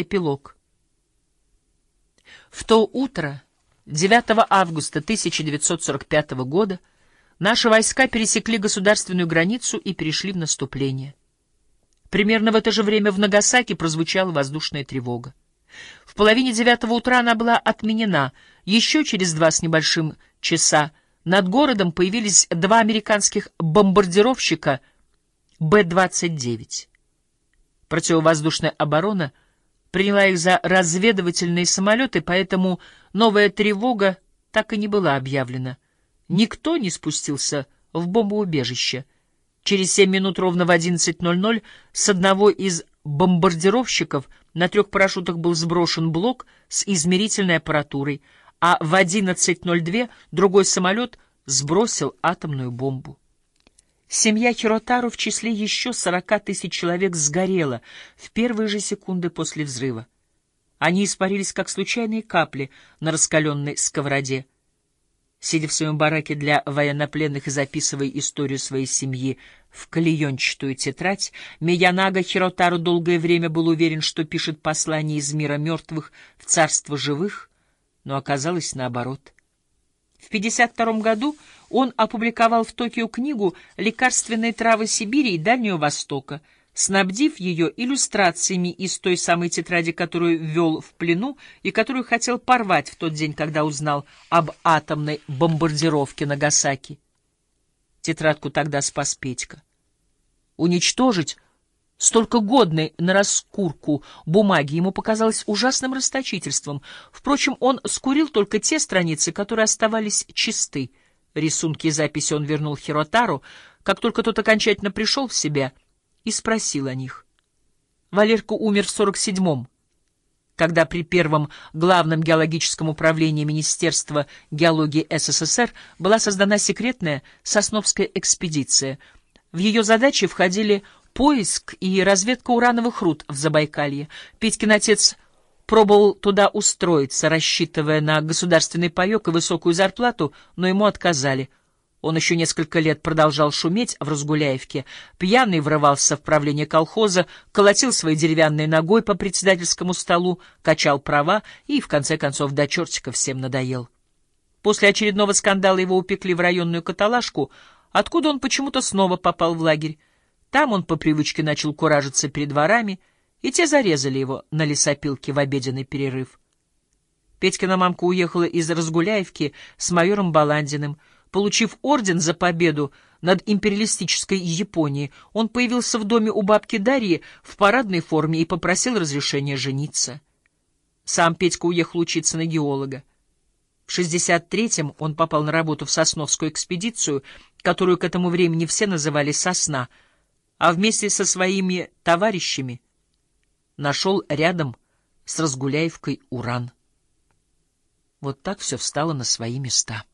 Эпилог. В то утро, 9 августа 1945 года, наши войска пересекли государственную границу и перешли в наступление. Примерно в это же время в Нагасаки прозвучала воздушная тревога. В половине девятого утра она была отменена. Еще через два с небольшим часа над городом появились два американских бомбардировщика Б-29. Противовоздушная оборона приняла их за разведывательные самолеты, поэтому новая тревога так и не была объявлена. Никто не спустился в бомбоубежище — Через семь минут ровно в 11.00 с одного из бомбардировщиков на трех парашютах был сброшен блок с измерительной аппаратурой, а в 11.02 другой самолет сбросил атомную бомбу. Семья Хиротару в числе еще 40 тысяч человек сгорела в первые же секунды после взрыва. Они испарились, как случайные капли на раскаленной сковороде. Сидя в своем бараке для военнопленных и записывая историю своей семьи в клеенчатую тетрадь, Миянага Хиротару долгое время был уверен, что пишет послание из мира мертвых в царство живых, но оказалось наоборот. В 1952 году он опубликовал в Токио книгу «Лекарственные травы Сибири и Дальнего Востока», снабдив ее иллюстрациями из той самой тетради, которую вел в плену и которую хотел порвать в тот день, когда узнал об атомной бомбардировке Нагасаки. Тетрадку тогда спас Петька. Уничтожить столько годной на раскурку бумаги ему показалось ужасным расточительством. Впрочем, он скурил только те страницы, которые оставались чисты. Рисунки и записи он вернул Хиротару, как только тот окончательно пришел в себя — и спросил о них. Валерка умер в 47-м, когда при первом главном геологическом управлении Министерства геологии СССР была создана секретная Сосновская экспедиция. В ее задачи входили поиск и разведка урановых руд в Забайкалье. Петькин отец пробовал туда устроиться, рассчитывая на государственный паек и высокую зарплату, но ему отказали — он еще несколько лет продолжал шуметь в Разгуляевке, пьяный врывался в правление колхоза, колотил своей деревянной ногой по председательскому столу, качал права и, в конце концов, до чертика всем надоел. После очередного скандала его упекли в районную каталажку, откуда он почему-то снова попал в лагерь. Там он по привычке начал куражиться перед дворами, и те зарезали его на лесопилке в обеденный перерыв. Петькина мамка уехала из Разгуляевки с майором Баландиным — Получив орден за победу над империалистической Японией, он появился в доме у бабки Дарьи в парадной форме и попросил разрешения жениться. Сам Петька уехал учиться на геолога. В 63-м он попал на работу в Сосновскую экспедицию, которую к этому времени все называли «Сосна», а вместе со своими товарищами нашел рядом с Разгуляевкой уран. Вот так все встало на свои места.